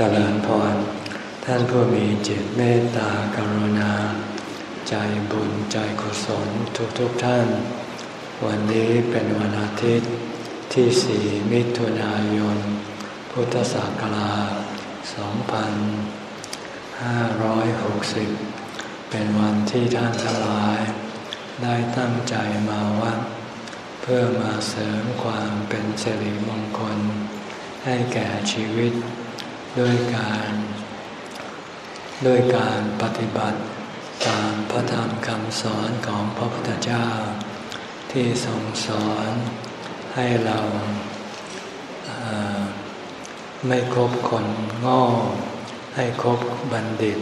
เจริญพร ท่านผู้มีจิตเมตตากรุณา ใจบุญใจกุศลทุกทุกท่าน วันนี้เป็นวันอาทิตย์ที่สี่มิถุนายน พุทธศักราช 2560 เป็นวันที่ท่านทั้งหลาย ได้ตั้งใจมาวัดเพื่อมาเสริมความเป็นสิริมงคล ให้แก่ชีวิต ด้วยการด้วยการปฏิบัติตามพระธรรมคำสอนของพระพุทธเจ้า ที่ทรงสอนให้เราไม่คบคนง่ให้คบบัณฑิต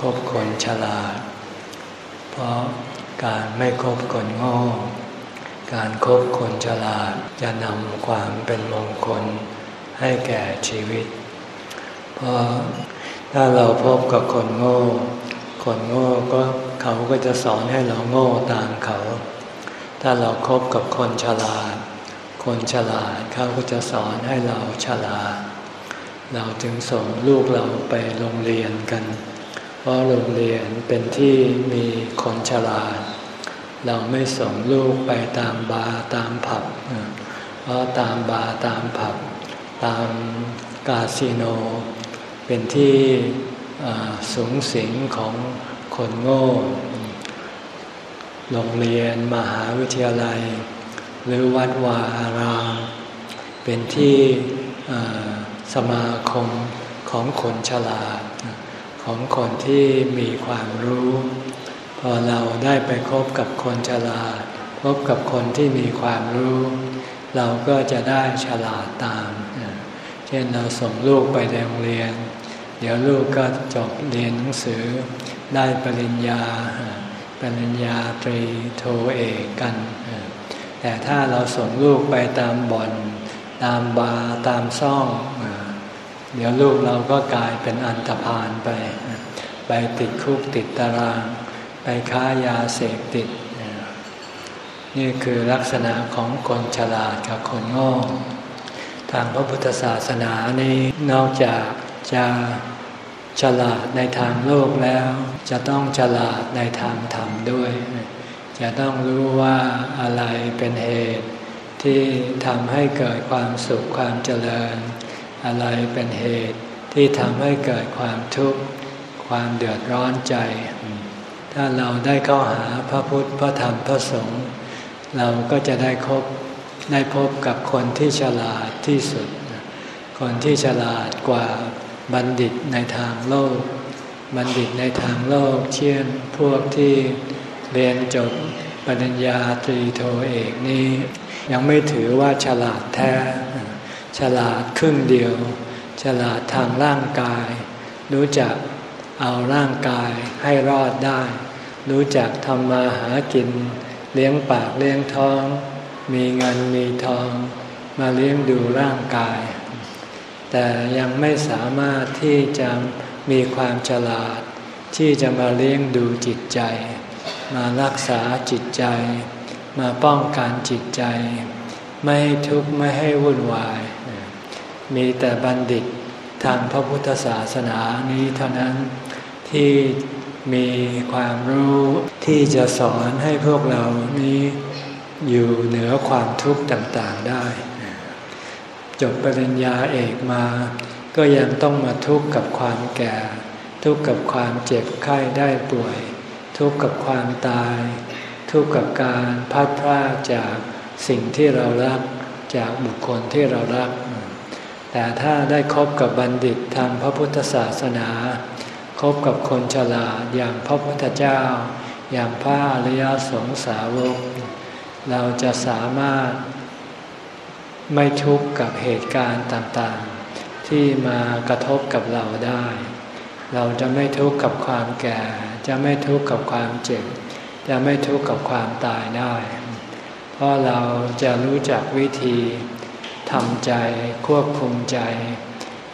คบคนฉลาด เพราะการไม่คบคนง่การครบคนฉลาดจะนำความเป็นมงคลให้แก่ชีวิต พราะถ้าเราพบกับคนโง่ คนโง่ก็เขาก็จะสอนให้เราโง่ตามเขา ถ้าเราครบกับคนฉลาด คนฉลาดเขาก็จะสอนให้เราฉลาด เราจึงส่งลูกเราไปโรงเรียนกัน เพราะโรงเรียนเป็นที่มีคนฉลาด เราไม่ส่งลูกไปตามบาร์ตามผับ เพราะตามบาร์ตามผับ ตามกาสิโน เป็นที่สูงสิงของคนโง่ โรงเรียนมหาวิทยาลัย หรือวัดวาอาราม เป็นที่สมาคมของคนฉลาด ของคนที่มีความรู้ พอเราได้ไปคบกับคนฉลาด พบกับคนที่มีความรู้ เราก็จะได้ฉลาดตาม ช่นเราส่งลูกไปโรงเรียน เดี๋ยวลูกก็จบเรียนหนังสือ ได้ปริญญา ปริญญาตรีโทเอกกัน แต่ถ้าเราส่งลูกไปตามบ่อน ตามบาร์ตามซ่อง เดี๋ยวลูกเราก็กลายเป็นอันตรพานไป ไปติดคุกติดตาราง ไปค้ายาเสพติด นี่คือลักษณะของคนฉลาดกับคนโง่ ทางพระพุทธศาสนานี้นอกจากจะฉลาดในทางโลกแล้ว จะต้องฉลาดในทางธรรมด้วย จะต้องรู้ว่าอะไรเป็นเหตุที่ทำให้เกิดความสุขความเจริญ อะไรเป็นเหตุที่ทำให้เกิดความทุกข์ความเดือดร้อนใจ ถ้าเราได้เข้าหาพระพุทธพระธรรมพระสงฆ์เราก็จะได้คบ ได้พบกับคนที่ฉลาดที่สุด คนที่ฉลาดกว่าบัณฑิตในทางโลก บัณฑิตในทางโลกเช่นพวกที่เรียนจบปริญญาตรีโทเอกนี้ ยังไม่ถือว่าฉลาดแท้ ฉลาดครึ่งเดียว ฉลาดทางร่างกาย รู้จักเอาร่างกายให้รอดได้ รู้จักทำมาหากิน เลี้ยงปากเลี้ยงท้อง มีเงินมีทองมาเลี้ยงดูร่างกาย แต่ยังไม่สามารถที่จะมีความฉลาด ที่จะมาเลี้ยงดูจิตใจ มารักษาจิตใจ มาป้องกันจิตใจ ไม่ให้ทุกข์ไม่ให้วุ่นวาย มีแต่บัณฑิตทางพระพุทธศาสนานี้เท่านั้นที่มีความรู้ที่จะสอนให้พวกเรานี้ อยู่เหนือความทุกข์ต่างๆได้ จบปริญญาเอกมา ก็ยังต้องมาทุกข์กับความแก่ ทุกข์กับความเจ็บไข้ได้ป่วย ทุกข์กับความตาย ทุกข์กับการพัดพลาดจากสิ่งที่เรารักจากบุคคลที่เรารัก แต่ถ้าได้คบกับบัณฑิตทางพระพุทธศาสนา คบกับคนฉลาดอย่างพระพุทธเจ้า อย่างพระอริยสงสาวก เราจะสามารถไม่ทุกข์กับเหตุการณ์ต่างๆ ที่มากระทบกับเราได้ เราจะไม่ทุกข์กับความแก่ จะไม่ทุกข์กับความเจ็บ จะไม่ทุกข์กับความตายได้ เพราะเราจะรู้จักวิธีทำใจควบคุมใจ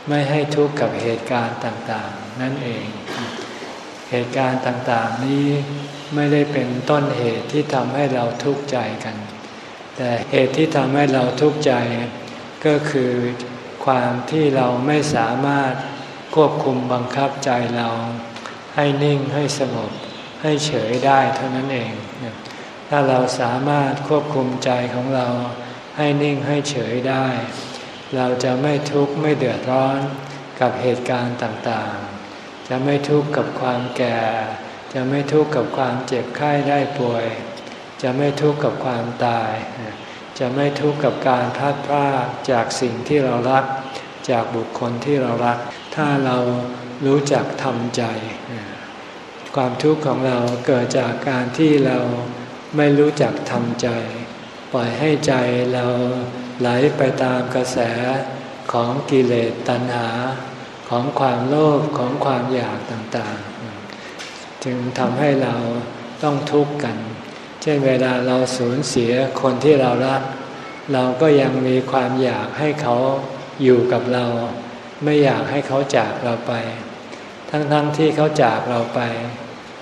ไม่ให้ทุกข์กับเหตุการณ์ต่างๆ นั่นเอง เหตุการณ์ต่างๆนี้ ไม่ได้เป็นต้นเหตุที่ทำให้เราทุกข์ใจกัน แต่เหตุที่ทำให้เราทุกข์ใจ ก็คือความที่เราไม่สามารถควบคุมบังคับใจเรา ให้นิ่งให้สงบให้เฉยได้เท่านั้นเอง ถ้าเราสามารถควบคุมใจของเราให้นิ่งให้เฉยได้ เราจะไม่ทุกข์ไม่เดือดร้อนกับเหตุการณ์ต่างๆ จะไม่ทุกข์กับความแก่ จะไม่ทุกข์กับความเจ็บไข้ได้ป่วย จะไม่ทุกข์กับความตาย จะไม่ทุกข์กับการพลาดพลาดจากสิ่งที่เรารัก จากบุคคลที่เรารัก ถ้าเรารู้จักทำใจ ความทุกข์ของเราเกิดจากการที่เราไม่รู้จักทำใจ ปล่อยให้ใจเราไหลไปตามกระแสของกิเลสตัณหา ของความโลภของความอยากต่าง จึงทำให้เราต้องทุกข์กัน เช่นเวลาเราสูญเสียคนที่เรารัก เราก็ยังมีความอยากให้เขาอยู่กับเรา ไม่อยากให้เขาจากเราไป ทั้งๆทที่เขาจากเราไป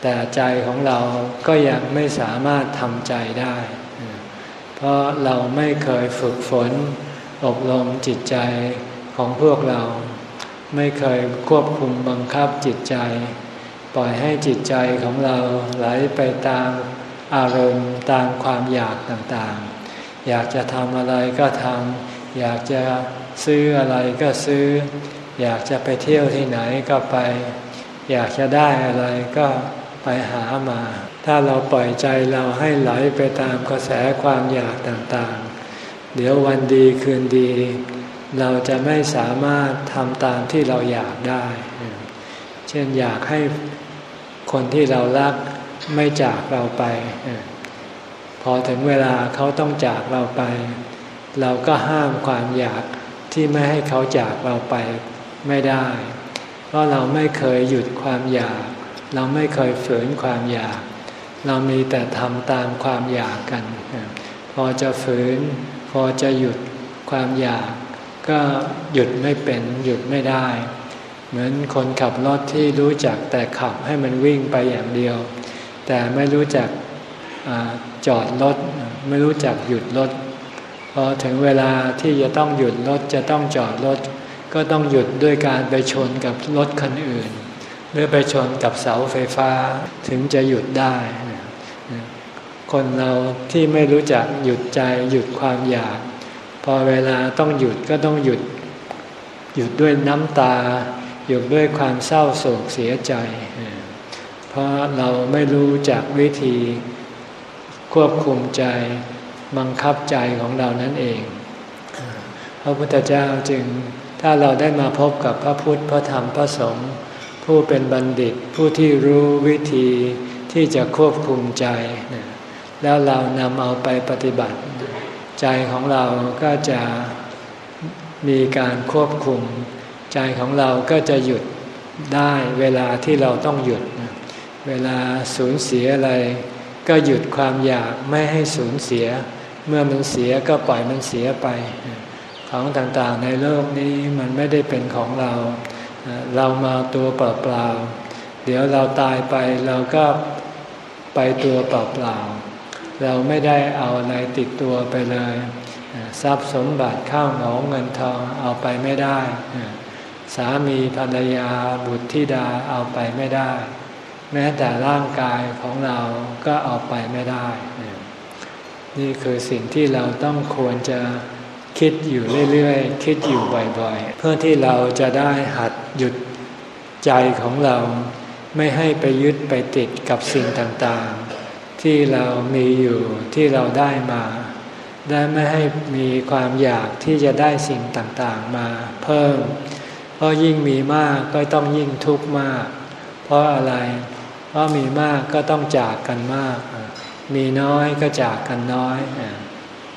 แต่ใจของเราก็ยังไม่สามารถทำใจได้ เพราะเราไม่เคยฝึกฝน อบรมจิตใจของพวกเรา ไม่เคยควบคุมบังคับจิตใจ ปล่อยให้จิตใจของเราไหลไปตามอารมณ์ตามความอยากต่างๆ อยากจะทำอะไรก็ทำอยากจะซื้ออะไรก็ซื้อ อยากจะไปเที่ยวที่ไหนก็ไป อยากจะได้อะไรก็ไปหามา ถ้าเราปล่อยใจเราให้ไหลไปตามกระแสความอยากต่างๆ เดี๋ยววันดีคืนดี เราจะไม่สามารถทำตามที่เราอยากได้ เช่นอยากให้ คนที่เรารักไม่จากเราไป พอถึงเวลาเขาต้องจากเราไป เราก็ห้ามความอยากที่ไม่ให้เขาจากเราไปไม่ได้ เพราะเราไม่เคยหยุดความอยาก เราไม่เคยฝืนความอยาก เรามีแต่ทำตามความอยากกัน พอจะฝืน พอจะหยุดความอยาก ก็หยุดไม่เป็นหยุดไม่ได้ เหมือนคนขับรถที่รู้จักแต่ขับให้มันวิ่งไปอย่างเดียว แต่ไม่รู้จักอจอดรถไม่รู้จักหยุดรถพอถึงเวลาที่จะต้องหยุดรถจะต้องจอดรถก็ต้องหยุดด้วยการไปชนกับรถคันอื่น หรือไปชนกับเสาไฟฟ้าถึงจะหยุดได้ คนเราที่ไม่รู้จักหยุดใจหยุดความอยาก พอเวลาต้องหยุดก็ต้องหยุด หยุดด้วยน้ำตา หยุดด้วยความเศร้าโศกเสียใจ เพราะเราไม่รู้จักวิธีควบคุมใจบังคับใจของเรานั่นเอง พระพุทธเจ้าจึงถ้าเราได้มาพบกับพระพุทธพระธรรมพระสงฆ์ผู้เป็นบัณฑิตผู้ที่รู้วิธีที่จะควบคุมใจ แล้วเรานำเอาไปปฏิบัติ ใจของเราก็จะมีการควบคุม ใจของเราก็จะหยุดได้เวลาที่เราต้องหยุด เวลาสูญเสียอะไร ก็หยุดความอยากไม่ให้สูญเสีย เมื่อมันเสียก็ปล่อยมันเสียไป ของต่างๆในโลกนี้มันไม่ได้เป็นของเรา เรามาตัวเปล่าๆเดี๋ยวเราตายไปเราก็ไปตัวเปล่าๆเราไม่ได้เอาอะไรติดตัวไปเลย ทรัพย์สมบัติข้าวของเงินทองเอาไปไม่ได้ สามีภรรยาบุตรธิดาเอาไปไม่ได้ แม้แต่ร่างกายของเราก็เอาไปไม่ได้ นี่คือสิ่งที่เราต้องควรจะคิดอยู่เรื่อยๆ คิดอยู่บ่อยๆ เพื่อที่เราจะได้หัดหยุดใจของเราไม่ให้ไปยึดไปติดกับสิ่งต่างๆ ที่เรามีอยู่ที่เราได้มาได้ไม่ให้มีความอยากที่จะได้สิ่งต่างๆมาเพิ่ม เพราะยิ่งมีมากก็ต้องยิ่งทุกข์มาก เพราะอะไร เพราะมีมากก็ต้องจากกันมาก มีน้อยก็จากกันน้อย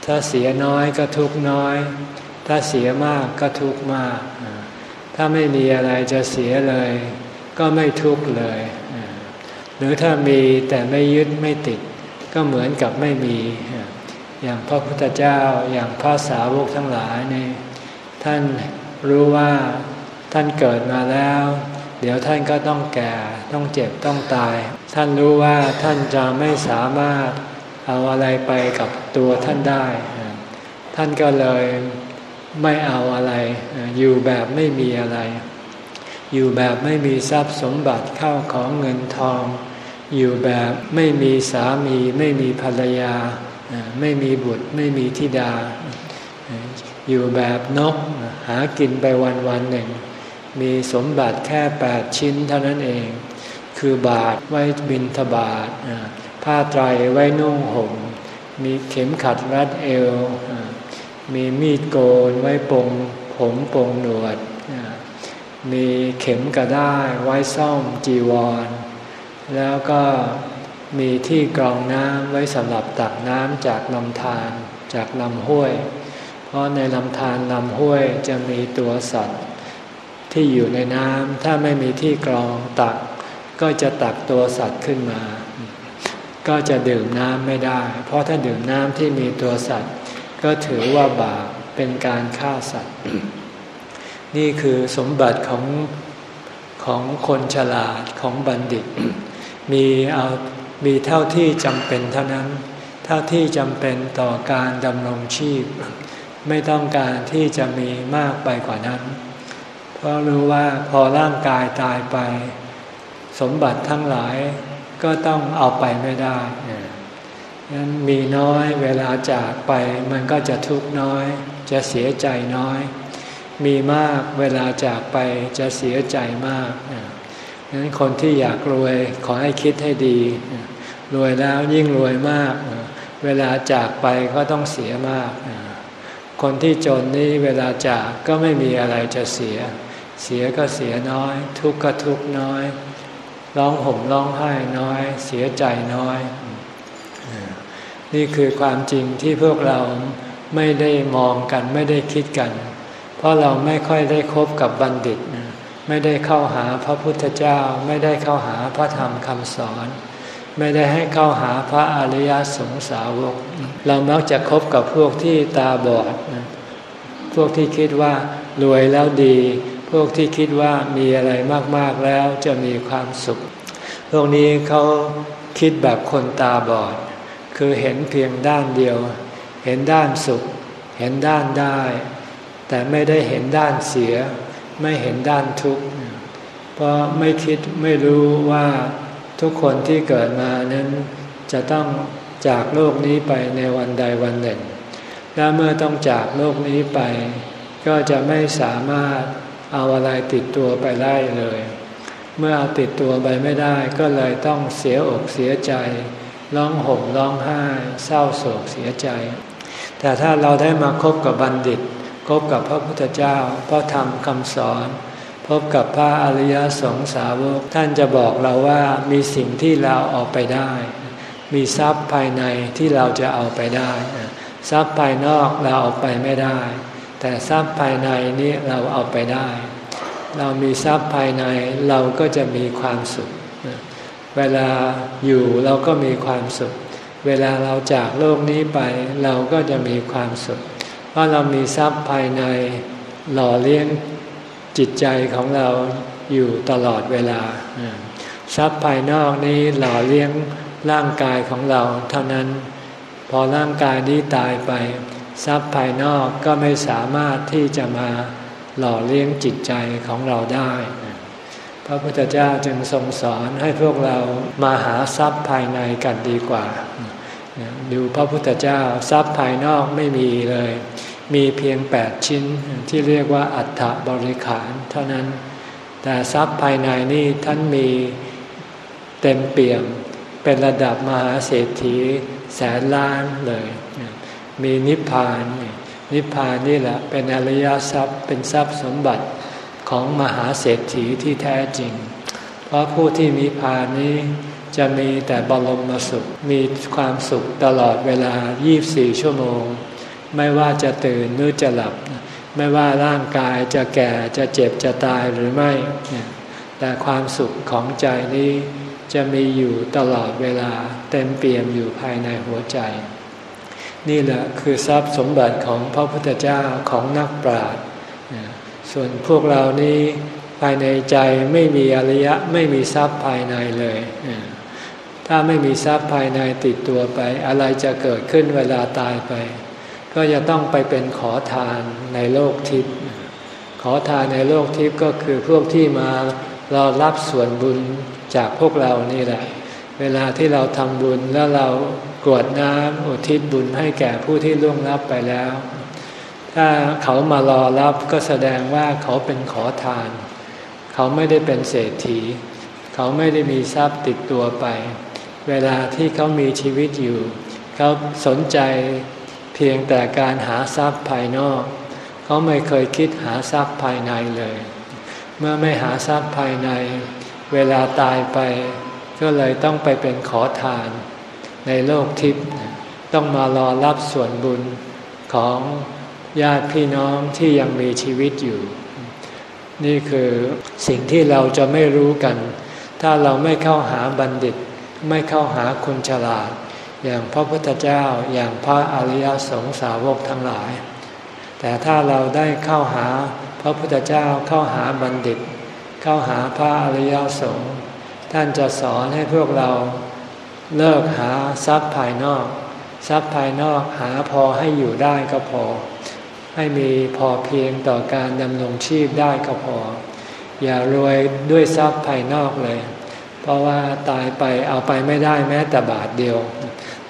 ถ้าเสียน้อยก็ทุกข์น้อย ถ้าเสียมากก็ทุกข์มาก ถ้าไม่มีอะไรจะเสียเลย ก็ไม่ทุกข์เลย หรือถ้ามีแต่ไม่ยึดไม่ติด ก็เหมือนกับไม่มี อย่างพระพุทธเจ้าอย่างพระสาวกทั้งหลายนี่ท่านรู้ว่า ท่านเกิดมาแล้ว เดี๋ยวท่านก็ต้องแก่ ต้องเจ็บต้องตาย ท่านรู้ว่าท่านจะไม่สามารถเอาอะไรไปกับตัวท่านได้ ท่านก็เลยไม่เอาอะไร อยู่แบบไม่มีอะไร อยู่แบบไม่มีทรัพย์สมบัติเข้าของเงินทอง อยู่แบบไม่มีสามี ไม่มีภรรยา ไม่มีบุตรไม่มีธิดา อยู่แบบนกหากินไปวันวันหนึ่ง มีสมบัติแค่แปดชิ้นเท่านั้นเอง คือบาทไว้บินทบาทผ้าไตรไว้นุ่งห่ม มีเข็มขัดรัดเอว มีมีดโกนไว้ปงผมปงหนวด มีเข็มกระด้าไว้ซ่อมจีวร แล้วก็มีที่กรองน้ำไว้สำหรับตักน้ำจากลำธารจากลำห้วย เพราะในลำธารลำห้วยจะมีตัวสัตว์ ที่อยู่ในน้ำถ้าไม่มีที่กรองตัก ก็จะตักตัวสัตว์ขึ้นมา ก็จะดื่มน้ำไม่ได้ เพราะถ้าดื่มน้ำที่มีตัวสัตว์ ก็ถือว่าบาปเป็นการฆ่าสัตว์ นี่คือสมบัติของของคนฉลาดของบัณฑิต มีเอามีเท่าที่จำเป็นเท่านั้น เท่าที่จำเป็นต่อการดำรงชีพ ไม่ต้องการที่จะมีมากไปกว่านั้น เพราะรู้ว่าพอร่างกายตายไป สมบัติทั้งหลายก็ต้องเอาไปไม่ได้นั้นมีน้อยเวลาจากไปมันก็จะทุกข์น้อย จะเสียใจน้อย มีมากเวลาจากไปจะเสียใจมากนั้นคนที่อยากรวยขอให้คิดให้ดี รวยแล้วยิ่งรวยมาก เวลาจากไปก็ต้องเสียมาก คนที่จนนี่เวลาจากก็ไม่มีอะไรจะเสีย เสียก็เสียน้อย ทุกข์ก็ทุกข์น้อย ร้องห่มร้องไห้น้อย เสียใจน้อย นี่คือความจริงที่พวกเราไม่ได้มองกันไม่ได้คิดกัน เพราะเราไม่ค่อยได้คบกับบัณฑิต ไม่ได้เข้าหาพระพุทธเจ้า ไม่ได้เข้าหาพระธรรมคำสอน ไม่ได้ให้เข้าหาพระอริยสงสาวก เรามักจะคบกับพวกที่ตาบอด พวกที่คิดว่ารวยแล้วดี พวกที่คิดว่ามีอะไรมากๆแล้วจะมีความสุข พวกนี้เขาคิดแบบคนตาบอด คือเห็นเพียงด้านเดียว เห็นด้านสุข เห็นด้านได้ แต่ไม่ได้เห็นด้านเสีย ไม่เห็นด้านทุกข์ เพราะไม่คิดไม่รู้ว่าทุกคนที่เกิดมานั้นจะต้องจากโลกนี้ไปในวันใดวันหนึ่ง และเมื่อต้องจากโลกนี้ไป ก็จะไม่สามารถ เอาอะไรติดตัวไปได้เลย เมื่อเอาติดตัวไปไม่ได้ก็เลยต้องเสียอกเสียใจ ร้องห่มร้องไห้ เศร้าโศกเสียใจ แต่ถ้าเราได้มาคบกับบัณฑิต คบกับพระพุทธเจ้าพระธรรมคำสอน พบกับพระอริยสงสาวกท่านจะบอกเราว่ามีสิ่งที่เราเอาไปได้ มีทรัพย์ภายในที่เราจะเอาไปได้ ทรัพย์ภายนอกเราเอาไปไม่ได้ แต่ทรัพย์ภายในนี้เราเอาไปได้ เรามีทรัพย์ภายในเราก็จะมีความสุข เวลาอยู่เราก็มีความสุข เวลาเราจากโลกนี้ไปเราก็จะมีความสุข เพราะเรามีทรัพย์ภายในหล่อเลี้ยงจิตใจของเราอยู่ตลอดเวลา ทรัพย์ภายนอกนี้หล่อเลี้ยงร่างกายของเราเท่านั้น พอร่างกายนี้ตายไป ทรัพย์ภายนอกก็ไม่สามารถที่จะมาหล่อเลี้ยงจิตใจของเราได้ พระพุทธเจ้าจึงทรงสอนให้พวกเรามาหาทรัพย์ภายในกันดีกว่า ดูพระพุทธเจ้าทรัพย์ภายนอกไม่มีเลย มีเพียงแปดชิ้นที่เรียกว่าอัฐบริขารเท่านั้น แต่ทรัพย์ภายในนี่ท่านมีเต็มเปี่ยมเป็นระดับมหาเศรษฐีแสนล้านเลย มีนิพพานนิพพานนี่แหละเป็นอริยทรัพย์เป็นทรัพย์สมบัติของมหาเศรษฐีที่แท้จริง เพราะผู้ที่มีพานนี้จะมีแต่บรมสุข มีความสุขตลอดเวลา 24 ชั่วโมง ไม่ว่าจะตื่นหรือจะหลับ ไม่ว่าร่างกายจะแก่จะเจ็บจะตายหรือไม่ แต่ความสุขของใจนี้จะมีอยู่ตลอดเวลาเต็มเปี่ยมอยู่ภายในหัวใจ นี่แหละคือทรัพย์สมบัติของพระพุทธเจ้าของนักปราชญ์ส่วนพวกเรานี้ภายในใจไม่มีอริยะไม่มีทรัพย์ภายในเลย ถ้าไม่มีทรัพย์ภายในติดตัวไป อะไรจะเกิดขึ้นเวลาตายไป ก็จะต้องไปเป็นขอทานในโลกทิพย์ขอทานในโลกทิพย์ก็คือพวกที่มาเรารับส่วนบุญจากพวกเรานี่แหละ เวลาที่เราทำบุญแล้วเรา กรวดน้ำอุทิศบุญให้แก่ผู้ที่ล่วงลับไปแล้ว ถ้าเขามารอรับก็แสดงว่าเขาเป็นขอทาน เขาไม่ได้เป็นเศรษฐี เขาไม่ได้มีทรัพย์ติดตัวไป เวลาที่เขามีชีวิตอยู่ เขาสนใจเพียงแต่การหาทรัพย์ภายนอก เขาไม่เคยคิดหาทรัพย์ภายในเลย เมื่อไม่หาทรัพย์ภายใน เวลาตายไป ก็เลยต้องไปเป็นขอทาน ในโลกทิพย์ต้องมารอรับส่วนบุญของญาติพี่น้องที่ยังมีชีวิตอยู่ นี่คือสิ่งที่เราจะไม่รู้กัน ถ้าเราไม่เข้าหาบัณฑิต ไม่เข้าหาคนฉลาด อย่างพระพุทธเจ้าอย่างพระอริยสงสาวกทั้งหลาย แต่ถ้าเราได้เข้าหาพระพุทธเจ้าเข้าหาบัณฑิต เข้าหาพระอริยสงฆ์ท่านจะสอนให้พวกเรา เลิกหาทรัพย์ภายนอก ทรัพย์ภายนอกหาพอให้อยู่ได้ก็พอ ให้มีพอเพียงต่อการดำรงชีพได้ก็พอ อย่ารวยด้วยทรัพย์ภายนอกเลย เพราะว่าตายไปเอาไปไม่ได้แม้แต่บาทเดียว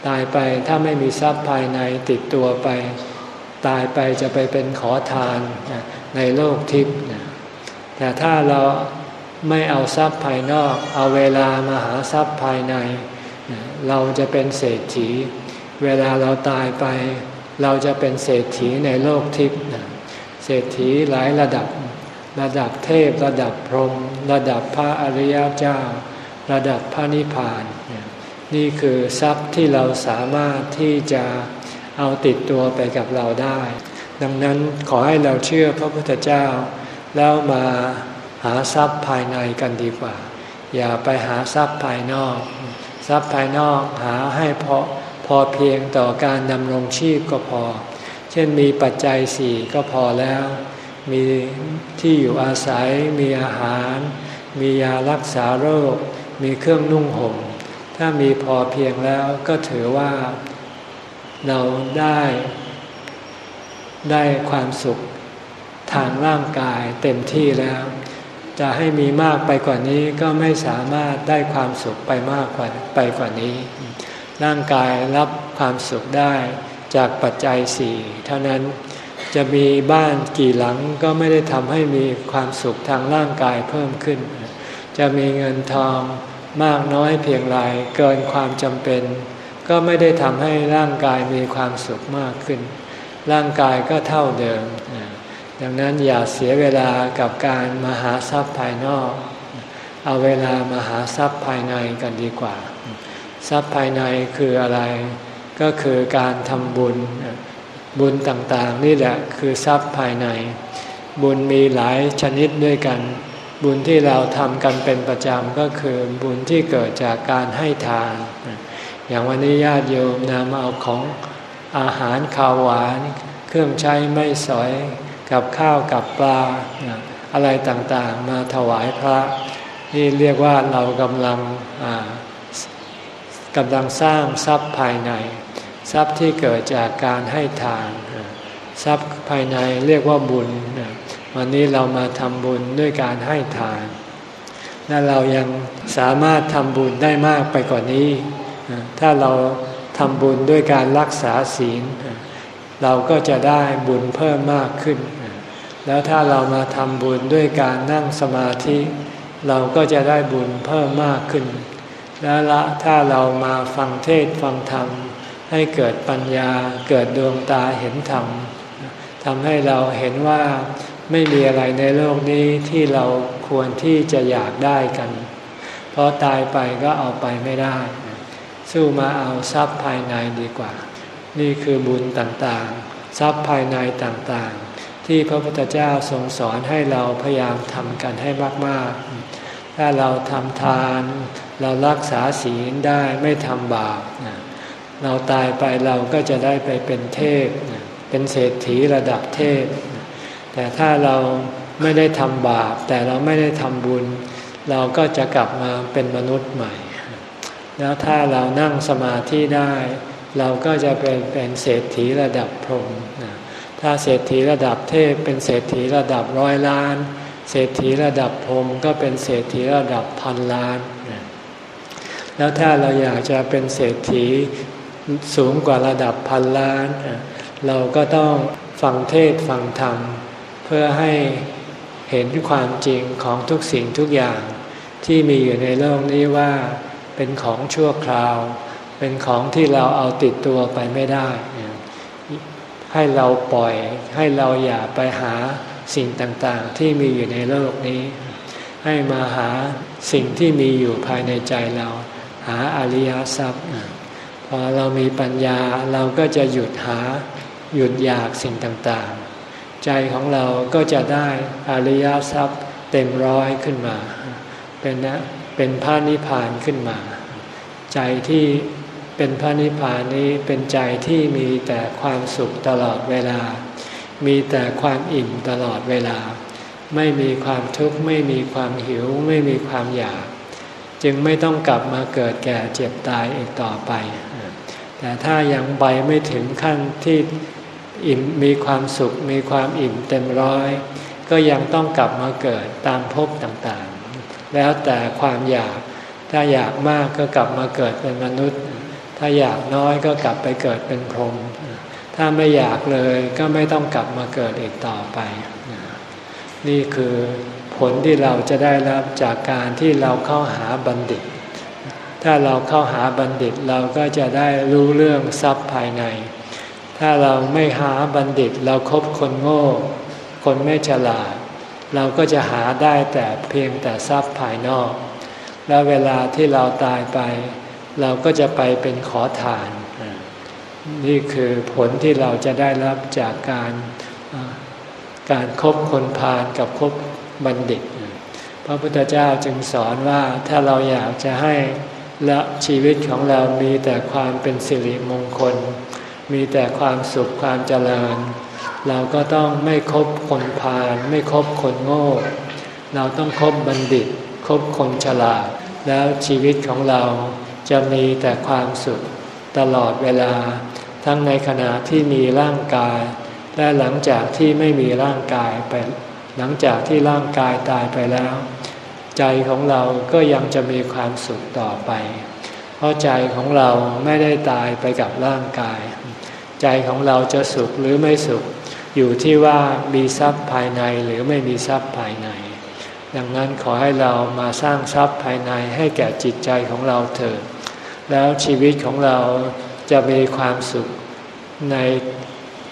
ตายไปถ้าไม่มีทรัพย์ภายในติดตัวไป ตายไปจะไปเป็นขอทานในโลกทิพย์แต่ถ้าเราไม่เอาทรัพย์ภายนอก เอาเวลามาหาทรัพย์ภายใน เราจะเป็นเศรษฐี เวลาเราตายไป เราจะเป็นเศรษฐีในโลกทิพย์เศรษฐีหลายระดับ ระดับเทพ ระดับพรหมระดับพระอริยเจ้า ระดับพระนิพพาน นี่คือทรัพย์ที่เราสามารถที่จะเอาติดตัวไปกับเราได้ ดังนั้นขอให้เราเชื่อพระพุทธเจ้า แล้วมาหาทรัพย์ภายในกันดีกว่า อย่าไปหาทรัพย์ภายนอก ทรัพย์ภายนอกหาให้พอพอเพียงต่อการดำรงชีพก็พอ เช่นมีปัจจัยสี่ก็พอแล้ว มีที่อยู่อาศัย มีอาหาร มียารักษาโรค มีเครื่องนุ่งห่ม ถ้ามีพอเพียงแล้วก็ถือว่าเราได้ได้ความสุขทางร่างกายเต็มที่แล้ว จะให้มีมากไปกว่านี้ก็ไม่สามารถได้ความสุขไปมากกว่าไปกว่านี้ ร่างกายรับความสุขได้จากปัจจัยสี่เท่านั้นจะมีบ้านกี่หลังก็ไม่ได้ทำให้มีความสุขทางร่างกายเพิ่มขึ้น จะมีเงินทองมากน้อยเพียงไรเกินความจำเป็น ก็ไม่ได้ทำให้ร่างกายมีความสุขมากขึ้น ร่างกายก็เท่าเดิม ดังนั้นอย่าเสียเวลากับการมาหาทรัพย์ภายนอก เอาเวลามาหาทรัพย์ภายในกันดีกว่า ทรัพย์ภายในคืออะไร ก็คือการทำบุญ บุญต่างๆ นี่แหละคือทรัพย์ภายใน บุญมีหลายชนิดด้วยกัน บุญที่เราทำกันเป็นประจำก็คือบุญที่เกิดจากการให้ทาน อย่างวันนี้ญาติโยมนำเอาของอาหารข้าวหวาน เครื่องใช้ไม่สอย กับข้าวกับปลาอะไรต่างๆ มาถวายพระ นี่เรียกว่าเรากำลังกำลังสร้างทรัพย์ภายใน ทรัพย์ที่เกิดจากการให้ทานทรัพย์ภายในเรียกว่าบุญ วันนี้เรามาทำบุญด้วยการให้ทาน และเรายังสามารถทำบุญได้มากไปกว่านี้ ถ้าเราทำบุญด้วยการรักษาศีล เราก็จะได้บุญเพิ่มมากขึ้น แล้วถ้าเรามาทำบุญด้วยการนั่งสมาธิ เราก็จะได้บุญเพิ่มมากขึ้น แล้วละถ้าเรามาฟังเทศฟังธรรม ให้เกิดปัญญาเกิดดวงตาเห็นธรรมทำให้เราเห็นว่าไม่มีอะไรในโลกนี้ที่เราควรที่จะอยากได้กัน เพราะตายไปก็เอาไปไม่ได้ สู้มาเอาทรัพย์ภายในดีกว่า นี่คือบุญต่างๆ ทรัพย์ภายในต่างๆ ที่พระพุทธเจ้าทรงสอนให้เราพยายามทำกันให้มากๆ ถ้าเราทำทาน เรารักษาศีลได้ไม่ทำบาปเราตายไปเราก็จะได้ไปเป็นเทพ เป็นเศรษฐีระดับเทพ แต่ถ้าเราไม่ได้ทำบาป แต่เราไม่ได้ทำบุญ เราก็จะกลับมาเป็นมนุษย์ใหม่ แล้วถ้าเรานั่งสมาธิได้ เราก็จะเป็นเป็นเศรษฐีระดับพรหมนะ ถ้าเศรษฐีระดับเทพเป็นเศรษฐีระดับร้อยล้าน เศรษฐีระดับพรมก็เป็นเศรษฐีระดับพันล้าน แล้วถ้าเราอยากจะเป็นเศรษฐีสูงกว่าระดับพันล้าน เราก็ต้องฟังเทศฟังธรรม เพื่อให้เห็นความจริงของทุกสิ่งทุกอย่างที่มีอยู่ในโลกนี้ว่าเป็นของชั่วคราว เป็นของที่เราเอาติดตัวไปไม่ได้ ให้เราปล่อย ให้เราอย่าไปหาสิ่งต่างๆ ที่มีอยู่ในโลกนี้ ให้มาหาสิ่งที่มีอยู่ภายในใจเรา หาอริยทรัพย์พอเรามีปัญญาเราก็จะหยุดหาหยุดอยากสิ่งต่างๆ ใจของเราก็จะได้อริยทรัพย์เต็มร้อยขึ้นมา เป็นนะเป็นพระนิพพานขึ้นมา ใจที่ เป็นพระนิพพานนี้เป็นใจที่มีแต่ความสุขตลอดเวลา มีแต่ความอิ่มตลอดเวลา ไม่มีความทุกข์ไม่มีความหิวไม่มีความอยาก จึงไม่ต้องกลับมาเกิดแก่เจ็บตายอีกต่อไป แต่ถ้ายังไปไม่ถึงขั้นที่อิ่มมีความสุขมีความอิ่มเต็มร้อย ก็ยังต้องกลับมาเกิดตามภพต่างๆ แล้วแต่ความอยากถ้าอยากมากก็กลับมาเกิดเป็นมนุษย์ ถ้าอยากน้อยก็กลับไปเกิดเป็นพรหมถ้าไม่อยากเลยก็ไม่ต้องกลับมาเกิดอีกต่อไป นี่คือผลที่เราจะได้รับจากการที่เราเข้าหาบัณฑิต ถ้าเราเข้าหาบัณฑิตเราก็จะได้รู้เรื่องทรัพย์ภายใน ถ้าเราไม่หาบัณฑิตเราครบคนโง่ คนไม่ฉลาด เราก็จะหาได้แต่เพียงแต่ทรัพย์ภายนอก แล้วเวลาที่เราตายไป เราก็จะไปเป็นขอทาน นี่คือผลที่เราจะได้รับจากการการครบคนพาลกับคบบัณฑิต พระพุทธเจ้าจึงสอนว่าถ้าเราอยากจะให้ละชีวิตของเรามีแต่ความเป็นสิริมงคล มีแต่ความสุขความเจริญ เราก็ต้องไม่คบคนพาลไม่คบคนโง่ เราต้องคบบัณฑิต คบคนฉลาด แล้วชีวิตของเรา จะมีแต่ความสุขตลอดเวลา ทั้งในขณะที่มีร่างกาย และหลังจากที่ไม่มีร่างกายไปหลังจากที่ร่างกายตายไปแล้ว ใจของเราก็ยังจะมีความสุขต่อไป เพราะใจของเราไม่ได้ตายไปกับร่างกาย ใจของเราจะสุขหรือไม่สุข อยู่ที่ว่ามีทรัพย์ภายในหรือไม่มีทรัพย์ภายใน ดังนั้นขอให้เรามาสร้างทรัพย์ภายในให้แก่จิตใจของเราเถิด แล้วชีวิตของเราจะมีความสุขใน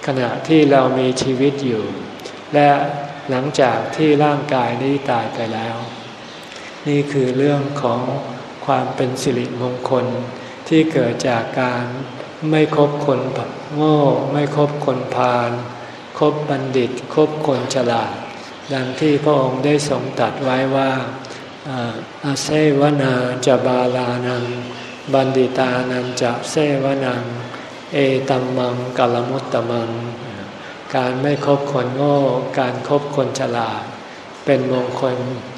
ขณะที่เรามีชีวิตอยู่ และหลังจากที่ร่างกายนี้ตายไปแล้ว นี่คือเรื่องของความเป็นสิริมงคลที่เกิดจากการไม่คบคนโง่ ไม่คบคนพาลคบบัณฑิต คบคนฉลาด ดังที่พระองค์ได้ทรงตัดไว้ว่าอาเซวนาจบาลานัง บัณฑิตานันจะเซวนัง เอตัมมังกัลมุตตมัง การไม่คบคนโง่ การครบคนฉลาด เป็นมงคล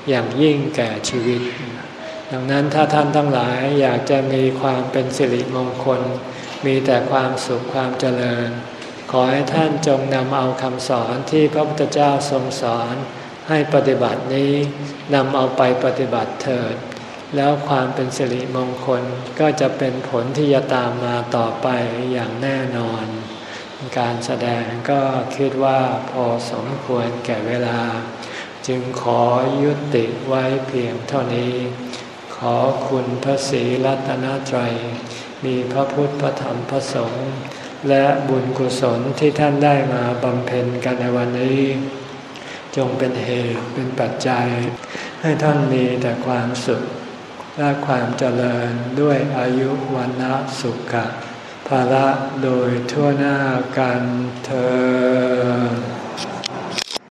อย่างยิ่งแก่ชีวิต ดังนั้นถ้าท่านทั้งหลายอยากจะมีความเป็นสิริมงคล มีแต่ความสุขความเจริญ ขอให้ท่านจงนำเอาคำสอนที่พระพุทธเจ้าทรงสอนให้ปฏิบัตินี้นำเอาไปปฏิบัติเถิด แล้วความเป็นสิริมงคลก็จะเป็นผลที่จะตามมาต่อไปอย่างแน่นอน การแสดงก็คิดว่าพอสมควรแก่เวลา จึงขอยุติไว้เพียงเท่านี้ ขอคุณพระศรีรัตนตรัย มีพระพุทธพระธรรมพระสงฆ์และบุญกุศลที่ท่านได้มาบำเพ็ญกันในวันนี้ จงเป็นเหตุเป็นปัจจัย ให้ท่านมีแต่ความสุข และความเจริญด้วยอายุวันนะสุขะภาระโดยทั่วหน้ากันเธอ